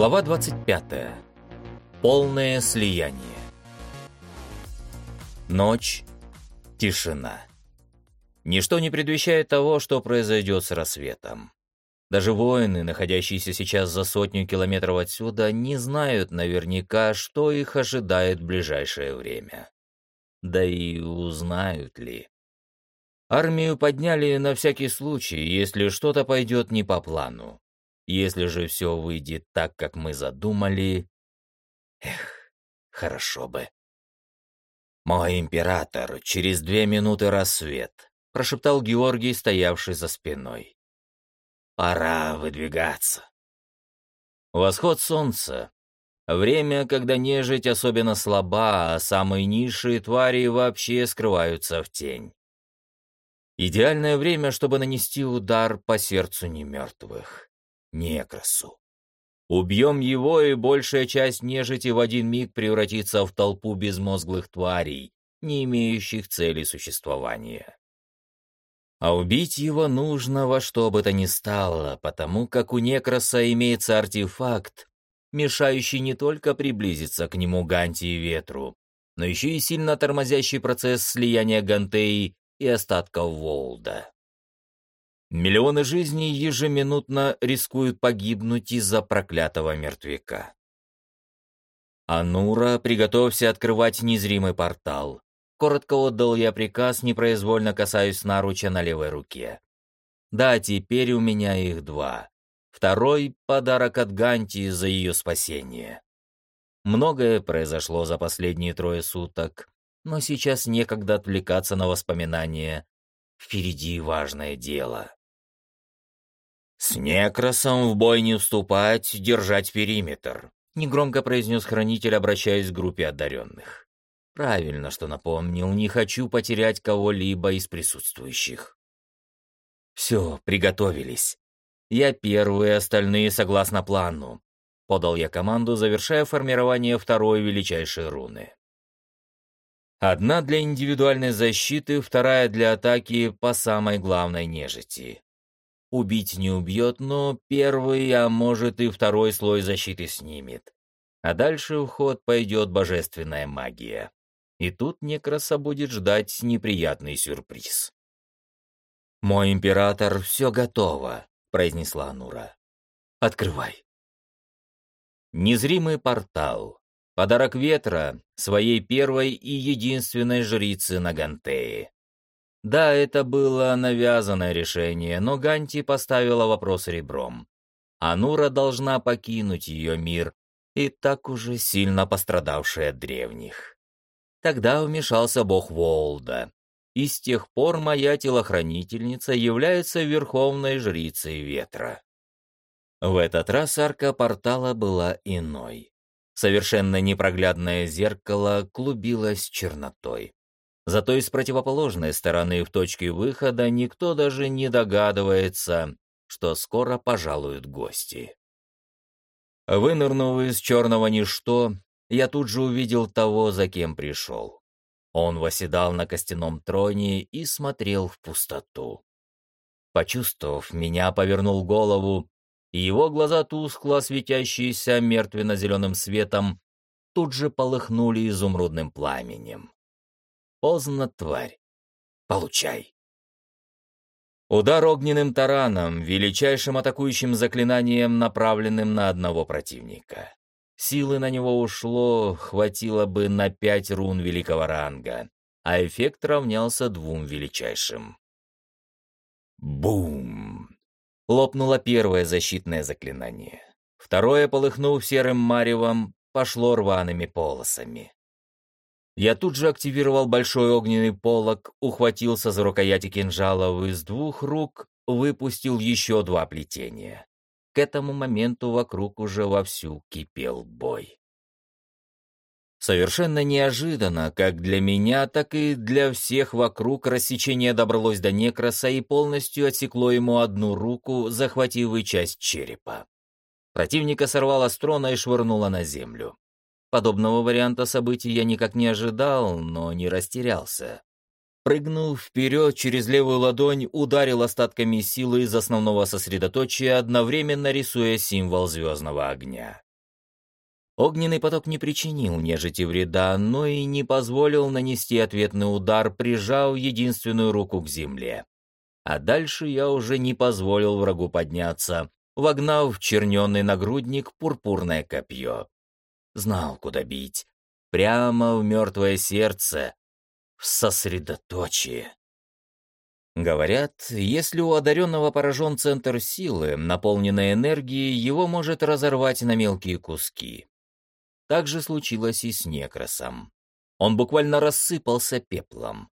Глава 25. Полное слияние. Ночь. Тишина. Ничто не предвещает того, что произойдет с рассветом. Даже воины, находящиеся сейчас за сотню километров отсюда, не знают наверняка, что их ожидает в ближайшее время. Да и узнают ли. Армию подняли на всякий случай, если что-то пойдет не по плану. Если же все выйдет так, как мы задумали... Эх, хорошо бы. «Мой император, через две минуты рассвет», — прошептал Георгий, стоявший за спиной. «Пора выдвигаться». Восход солнца. Время, когда нежить особенно слаба, а самые низшие твари вообще скрываются в тень. Идеальное время, чтобы нанести удар по сердцу немертвых. Некросу. Убьем его, и большая часть нежити в один миг превратится в толпу безмозглых тварей, не имеющих цели существования. А убить его нужно во что бы то ни стало, потому как у Некроса имеется артефакт, мешающий не только приблизиться к нему Ганти и Ветру, но еще и сильно тормозящий процесс слияния Гантеи и остатков Волда. Миллионы жизней ежеминутно рискуют погибнуть из-за проклятого мертвяка. «Анура, приготовься открывать незримый портал». Коротко отдал я приказ, непроизвольно касаясь наруча на левой руке. Да, теперь у меня их два. Второй — подарок от Ганти за ее спасение. Многое произошло за последние трое суток, но сейчас некогда отвлекаться на воспоминания. Впереди важное дело. «С Некросом в бой не вступать, держать периметр», — негромко произнес хранитель, обращаясь к группе одаренных. «Правильно, что напомнил, не хочу потерять кого-либо из присутствующих». «Все, приготовились. Я первый, остальные согласно плану», — подал я команду, завершая формирование второй величайшей руны. Одна для индивидуальной защиты, вторая для атаки по самой главной нежити. Убить не убьет, но первый, а может и второй слой защиты снимет. А дальше в ход пойдет божественная магия. И тут Некраса будет ждать неприятный сюрприз. «Мой император, все готово», — произнесла Нура. «Открывай». Незримый портал. Подарок ветра своей первой и единственной жрицы на Гантее. Да, это было навязанное решение, но Ганти поставила вопрос ребром. Анура должна покинуть ее мир, и так уже сильно пострадавший от древних. Тогда вмешался бог Волда, и с тех пор моя телохранительница является верховной жрицей ветра. В этот раз арка портала была иной. Совершенно непроглядное зеркало клубилось чернотой. Зато из противоположной стороны в точке выхода никто даже не догадывается, что скоро пожалуют гости. Вынырнув из черного ничто, я тут же увидел того, за кем пришел. Он восседал на костяном троне и смотрел в пустоту. Почувствовав меня, повернул голову, и его глаза, тускло светящиеся мертвенно-зеленым светом, тут же полыхнули изумрудным пламенем. Поздно, тварь. Получай. Удар огненным тараном, величайшим атакующим заклинанием, направленным на одного противника. Силы на него ушло, хватило бы на пять рун великого ранга, а эффект равнялся двум величайшим. Бум! Лопнуло первое защитное заклинание. Второе, полыхнув серым маревом, пошло рваными полосами. Я тут же активировал большой огненный полог, ухватился за рукояти кинжалов и с двух рук выпустил еще два плетения. К этому моменту вокруг уже вовсю кипел бой. Совершенно неожиданно, как для меня, так и для всех вокруг, рассечение добралось до Некроса и полностью отсекло ему одну руку, захватив и часть черепа. Противника сорвало с трона и швырнуло на землю. Подобного варианта событий я никак не ожидал, но не растерялся. Прыгнул вперед через левую ладонь, ударил остатками силы из основного сосредоточия, одновременно рисуя символ звездного огня. Огненный поток не причинил нежити вреда, но и не позволил нанести ответный удар, прижав единственную руку к земле. А дальше я уже не позволил врагу подняться, вогнав в черненный нагрудник пурпурное копье. Знал, куда бить. Прямо в мертвое сердце, в сосредоточие. Говорят, если у одаренного поражен центр силы, наполненной энергией, его может разорвать на мелкие куски. Так же случилось и с Некросом. Он буквально рассыпался пеплом.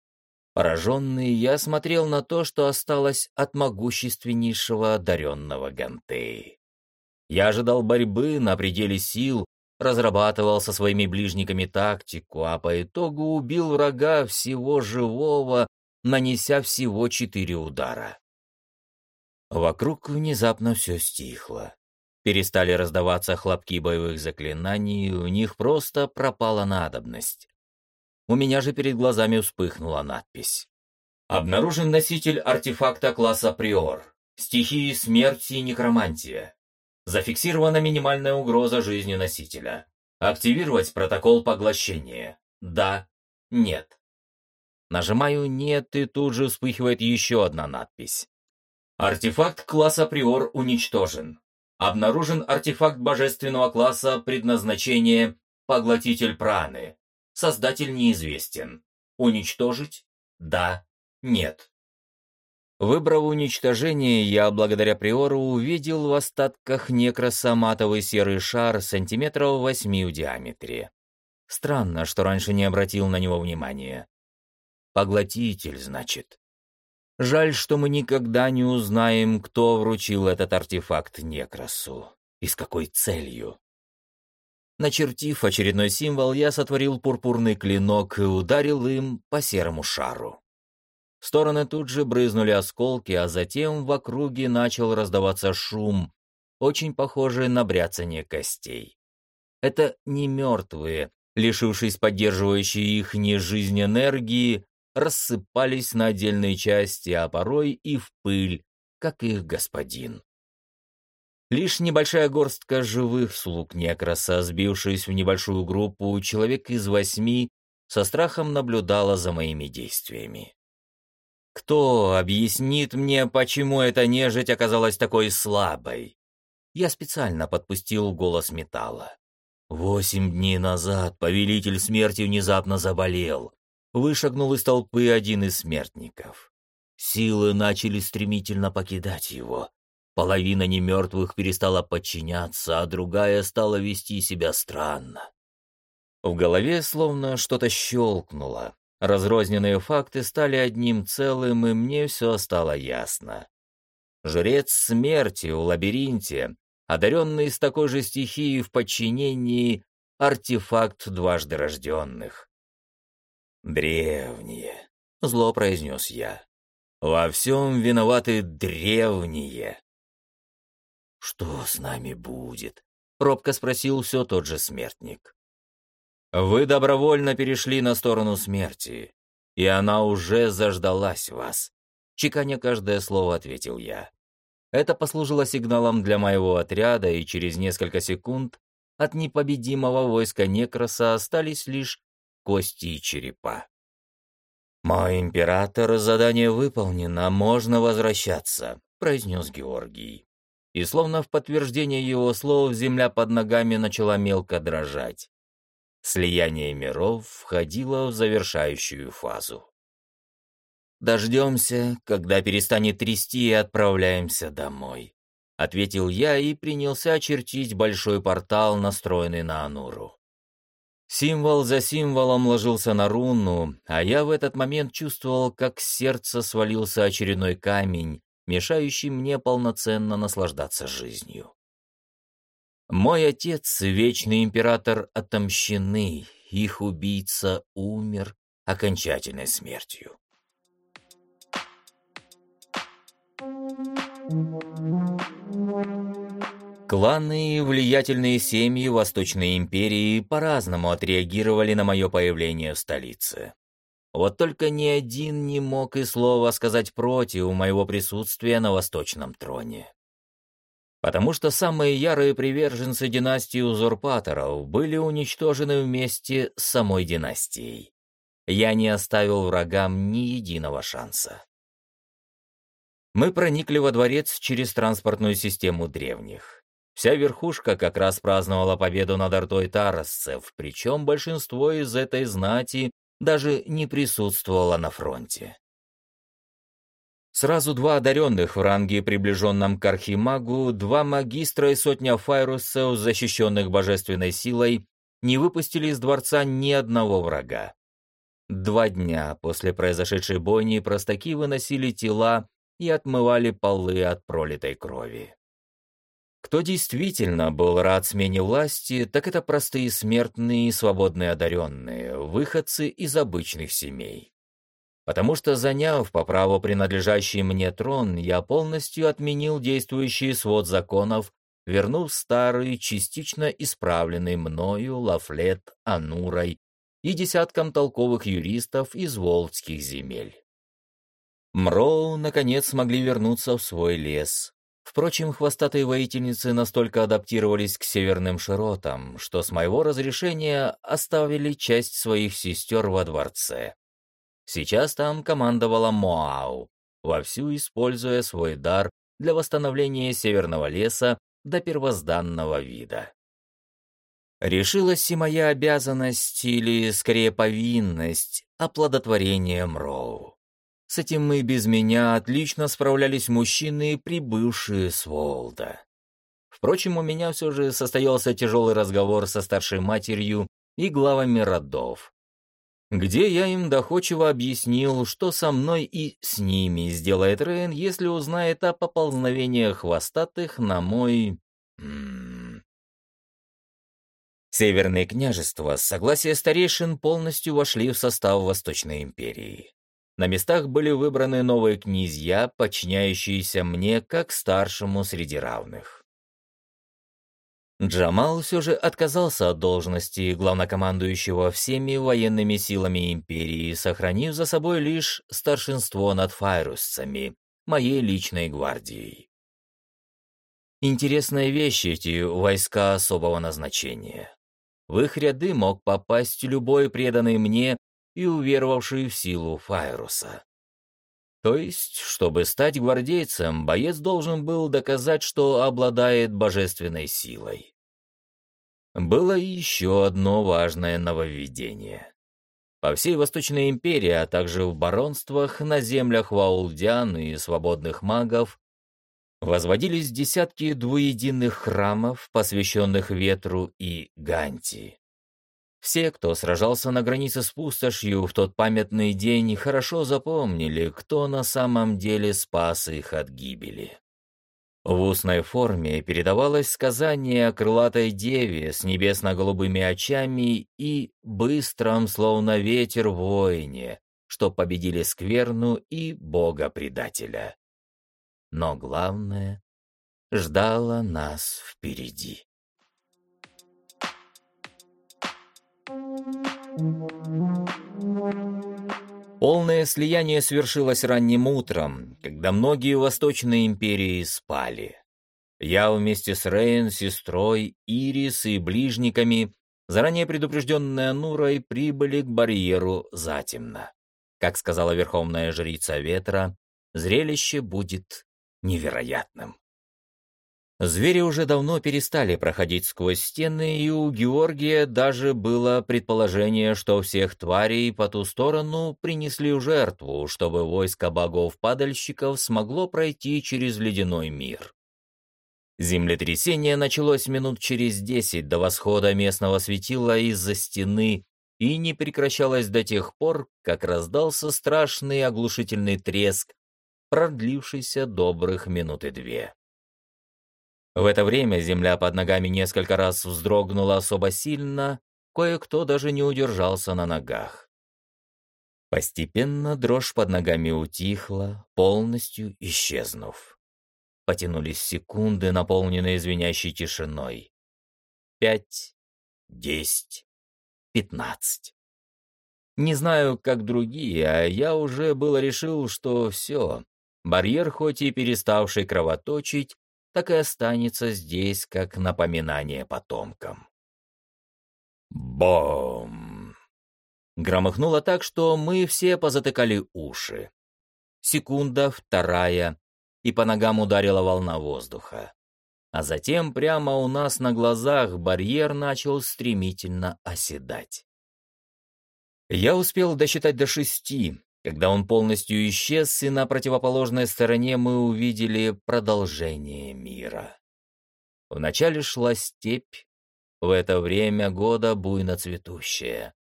Пораженный, я смотрел на то, что осталось от могущественнейшего одаренного Гантеи. Я ожидал борьбы на пределе сил, разрабатывал со своими ближниками тактику, а по итогу убил врага всего живого, нанеся всего четыре удара. Вокруг внезапно все стихло. Перестали раздаваться хлопки боевых заклинаний, у них просто пропала надобность. У меня же перед глазами вспыхнула надпись. Обнаружен носитель артефакта класса Приор. Стихии смерти и некромантия. Зафиксирована минимальная угроза жизни носителя. Активировать протокол поглощения. Да, нет. Нажимаю «нет» и тут же вспыхивает еще одна надпись. Артефакт класса Приор уничтожен. Обнаружен артефакт божественного класса предназначение «Поглотитель праны». Создатель неизвестен. Уничтожить? Да. Нет. Выбрав уничтожение, я благодаря Приору увидел в остатках некроса матовый серый шар сантиметров восьми в диаметре. Странно, что раньше не обратил на него внимания. Поглотитель, значит. Жаль, что мы никогда не узнаем, кто вручил этот артефакт Некросу и с какой целью. Начертив очередной символ, я сотворил пурпурный клинок и ударил им по серому шару. Стороны тут же брызнули осколки, а затем в округе начал раздаваться шум, очень похожий на бряцание костей. Это не мертвые, лишившись поддерживающей их не жизнь энергии, рассыпались на отдельные части, а порой и в пыль, как их господин. Лишь небольшая горстка живых слуг Некраса, сбившись в небольшую группу, человек из восьми, со страхом наблюдала за моими действиями. Кто объяснит мне, почему эта нежить оказалась такой слабой? Я специально подпустил голос металла. Восемь дней назад повелитель смерти внезапно заболел, вышагнул из толпы один из смертников. Силы начали стремительно покидать его. Половина немертвых перестала подчиняться, а другая стала вести себя странно. В голове словно что-то щелкнуло. Разрозненные факты стали одним целым, и мне все стало ясно. Жрец смерти в лабиринте, одаренный с такой же стихией в подчинении, артефакт дважды рожденных. «Древние», — зло произнес я. «Во всем виноваты древние». «Что с нами будет?» — робко спросил все тот же смертник. «Вы добровольно перешли на сторону смерти, и она уже заждалась вас», — чеканя каждое слово ответил я. Это послужило сигналом для моего отряда, и через несколько секунд от непобедимого войска Некроса остались лишь кости и черепа. «Мой император, задание выполнено, можно возвращаться», — произнес Георгий. И словно в подтверждение его слов земля под ногами начала мелко дрожать. Слияние миров входило в завершающую фазу. «Дождемся, когда перестанет трясти, и отправляемся домой», — ответил я и принялся очертить большой портал, настроенный на Ануру. Символ за символом ложился на руну, а я в этот момент чувствовал, как с сердца свалился очередной камень, мешающий мне полноценно наслаждаться жизнью. Мой отец, вечный император отомщены, их убийца умер окончательной смертью. Кланы и влиятельные семьи Восточной империи по-разному отреагировали на мое появление в столице. Вот только ни один не мог и слова сказать против моего присутствия на Восточном троне. Потому что самые ярые приверженцы династии узурпаторов были уничтожены вместе с самой династией. Я не оставил врагам ни единого шанса. Мы проникли во дворец через транспортную систему древних. Вся верхушка как раз праздновала победу над ордой тарасцев, причем большинство из этой знати даже не присутствовало на фронте. Сразу два одаренных в ранге, приближенном к архимагу, два магистра и сотня файрусов, защищенных божественной силой, не выпустили из дворца ни одного врага. Два дня после произошедшей бойни простаки выносили тела и отмывали полы от пролитой крови. Кто действительно был рад смене власти, так это простые смертные и свободные одаренные, выходцы из обычных семей потому что, заняв по праву принадлежащий мне трон, я полностью отменил действующий свод законов, вернув старый, частично исправленный мною Лафлет, Анурой и десяткам толковых юристов из волжских земель. Мроу, наконец, смогли вернуться в свой лес. Впрочем, хвостатые воительницы настолько адаптировались к северным широтам, что с моего разрешения оставили часть своих сестер во дворце. Сейчас там командовала Моау, вовсю используя свой дар для восстановления северного леса до первозданного вида. Решилась и моя обязанность, или скорее повинность, оплодотворения Мроу. С этим мы без меня отлично справлялись мужчины, прибывшие с Волда. Впрочем, у меня все же состоялся тяжелый разговор со старшей матерью и главами родов, где я им доходчиво объяснил, что со мной и с ними сделает Рейн, если узнает о поползновениях хвостатых на мой... Северные княжества с согласия старейшин полностью вошли в состав Восточной империи. На местах были выбраны новые князья, подчиняющиеся мне как старшему среди равных. Джамал все же отказался от должности главнокомандующего всеми военными силами империи, сохранив за собой лишь старшинство над файрусцами, моей личной гвардией. Интересная вещь эти войска особого назначения. В их ряды мог попасть любой преданный мне и уверовавший в силу Файруса. То есть, чтобы стать гвардейцем, боец должен был доказать, что обладает божественной силой. Было еще одно важное нововведение. По всей Восточной империи, а также в баронствах, на землях ваулдян и свободных магов возводились десятки двуединых храмов, посвященных ветру и ганти. Все, кто сражался на границе с пустошью в тот памятный день, хорошо запомнили, кто на самом деле спас их от гибели. В устной форме передавалось сказание о крылатой деве с небесно-голубыми очами и быстром, словно ветер, воине, что победили скверну и бога-предателя. Но главное ждало нас впереди. Полное слияние свершилось ранним утром, когда многие восточные империи спали. Я вместе с Рейн, сестрой, Ирис и ближниками, заранее предупрежденные Нурой, прибыли к барьеру затемно. Как сказала верховная жрица ветра, зрелище будет невероятным. Звери уже давно перестали проходить сквозь стены, и у Георгия даже было предположение, что всех тварей по ту сторону принесли жертву, чтобы войско богов-падальщиков смогло пройти через ледяной мир. Землетрясение началось минут через десять до восхода местного светила из-за стены и не прекращалось до тех пор, как раздался страшный оглушительный треск, продлившийся добрых минуты две. В это время земля под ногами несколько раз вздрогнула особо сильно, кое-кто даже не удержался на ногах. Постепенно дрожь под ногами утихла, полностью исчезнув. Потянулись секунды, наполненные звенящей тишиной. Пять, десять, пятнадцать. Не знаю, как другие, а я уже было решил, что все. Барьер, хоть и переставший кровоточить, так и останется здесь, как напоминание потомкам. Бом! Громыхнуло так, что мы все позатыкали уши. Секунда, вторая, и по ногам ударила волна воздуха. А затем прямо у нас на глазах барьер начал стремительно оседать. Я успел досчитать до шести, когда он полностью исчез, и на противоположной стороне мы увидели продолжение мира. Вначале шла степь, в это время года буйно цветущая.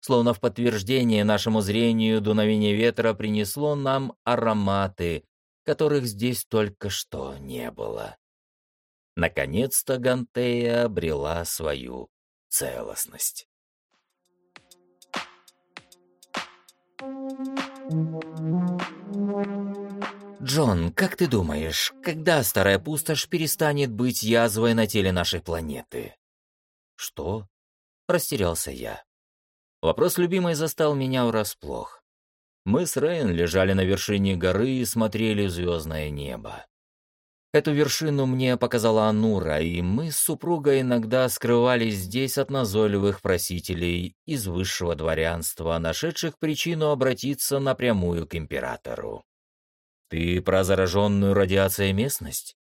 Словно в подтверждение нашему зрению дуновение ветра принесло нам ароматы, которых здесь только что не было. Наконец-то Гантея обрела свою целостность. Джон, как ты думаешь, когда старая пустошь перестанет быть язвой на теле нашей планеты? Что? Растерялся я. Вопрос любимой застал меня врасплох. Мы с Рейн лежали на вершине горы и смотрели в звездное небо. Эту вершину мне показала Анура, и мы с супругой иногда скрывались здесь от назойливых просителей из высшего дворянства, нашедших причину обратиться напрямую к императору. «Ты про зараженную радиацией местность?»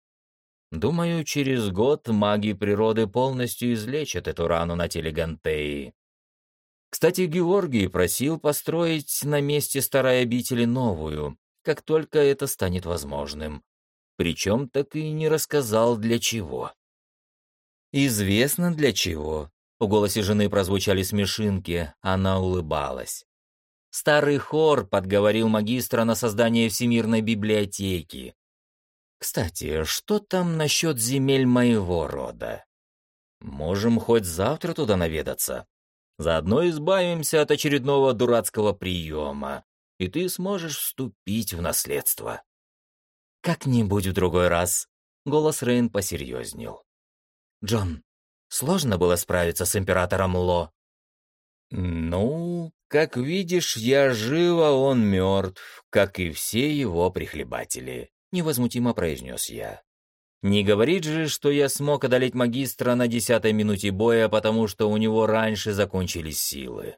Думаю, через год маги природы полностью излечат эту рану на теле Гантеи. Кстати, Георгий просил построить на месте старой обители новую, как только это станет возможным причем так и не рассказал для чего. «Известно для чего», — в голосе жены прозвучали смешинки, она улыбалась. Старый хор подговорил магистра на создание Всемирной библиотеки. Кстати, что там насчет земель моего рода? Можем хоть завтра туда наведаться. Заодно избавимся от очередного дурацкого приема, и ты сможешь вступить в наследство. «Как-нибудь в другой раз». Голос Рейн посерьезнел. «Джон, сложно было справиться с императором Ло?» «Ну, как видишь, я жив, а он мертв, как и все его прихлебатели», — невозмутимо произнес я. «Не говорит же, что я смог одолеть магистра на десятой минуте боя, потому что у него раньше закончились силы.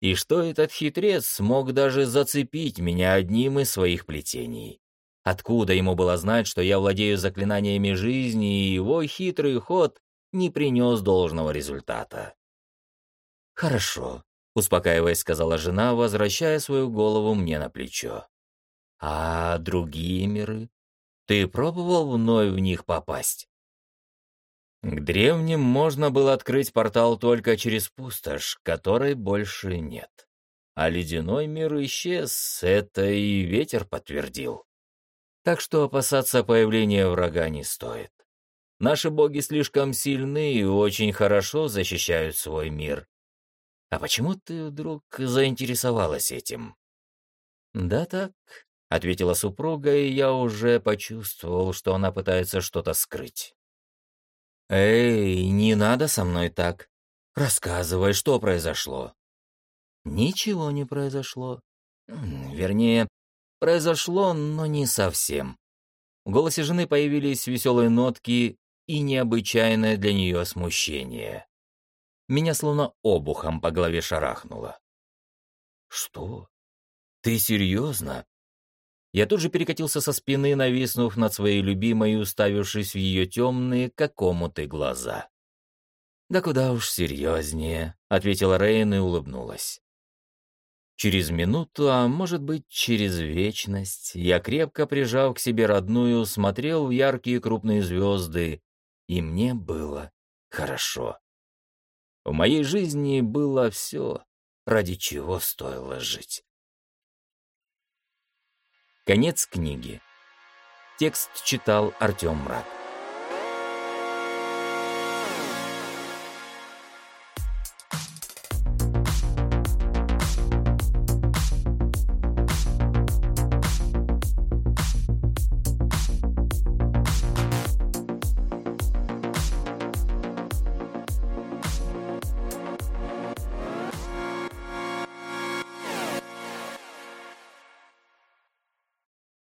И что этот хитрец смог даже зацепить меня одним из своих плетений. Откуда ему было знать, что я владею заклинаниями жизни, и его хитрый ход не принес должного результата? «Хорошо», — успокаиваясь, сказала жена, возвращая свою голову мне на плечо. «А другие миры? Ты пробовал вновь в них попасть?» К древним можно было открыть портал только через пустошь, которой больше нет. А ледяной мир исчез, это и ветер подтвердил. Так что опасаться появления врага не стоит. Наши боги слишком сильны и очень хорошо защищают свой мир. А почему ты вдруг заинтересовалась этим? Да так, ответила супруга, и я уже почувствовал, что она пытается что-то скрыть. Эй, не надо со мной так. Рассказывай, что произошло. Ничего не произошло. Вернее, Произошло, но не совсем. В голосе жены появились веселые нотки и необычайное для нее смущение. Меня словно обухом по голове шарахнуло. «Что? Ты серьезно?» Я тут же перекатился со спины, нависнув над своей любимой и уставившись в ее темные, как омуты, глаза. «Да куда уж серьезнее», — ответила Рейн и улыбнулась. Через минуту, а может быть, через вечность, я крепко прижал к себе родную, смотрел в яркие крупные звезды, и мне было хорошо. В моей жизни было все, ради чего стоило жить. Конец книги. Текст читал Артем Мрак.